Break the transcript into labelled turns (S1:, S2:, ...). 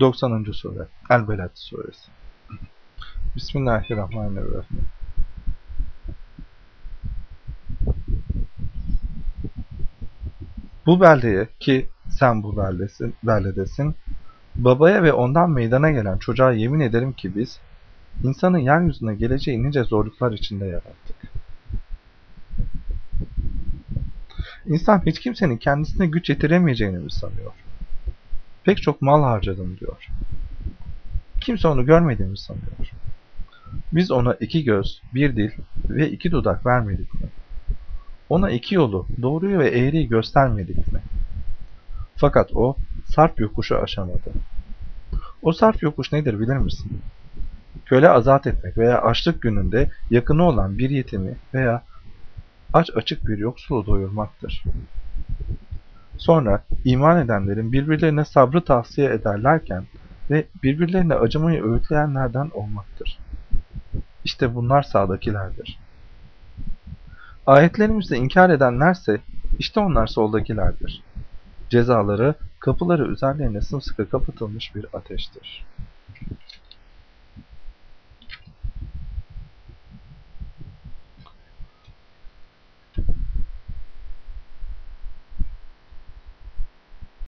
S1: 90. Sure El-Beled Suresi Bismillahirrahmanirrahim Bu beldeye ki sen bu beldesin, beldedesin, babaya ve ondan meydana gelen çocuğa yemin ederim ki biz, insanın yeryüzüne geleceği nice zorluklar içinde yarattık. İnsan hiç kimsenin kendisine güç yetiremeyeceğini mi sanıyor? Pek çok mal harcadım diyor. Kimse onu görmediğimi sanıyor. Biz ona iki göz, bir dil ve iki dudak vermedik mi? Ona iki yolu, doğruyu ve eğriyi göstermedik mi? Fakat o sarp yokuşu aşamadı. O sarp yokuş nedir bilir misin? Köle azat etmek veya açlık gününde yakını olan bir yetimi veya aç açık bir yoksulu doyurmaktır. Sonra iman edenlerin birbirlerine sabrı tavsiye ederlerken ve birbirlerine acımayı öğütleyenlerden olmaktır. İşte bunlar sağdakilerdir. Ayetlerimizi inkar edenlerse işte onlar soldakilerdir. Cezaları kapıları üzerlerine sımsıkı kapatılmış bir ateştir.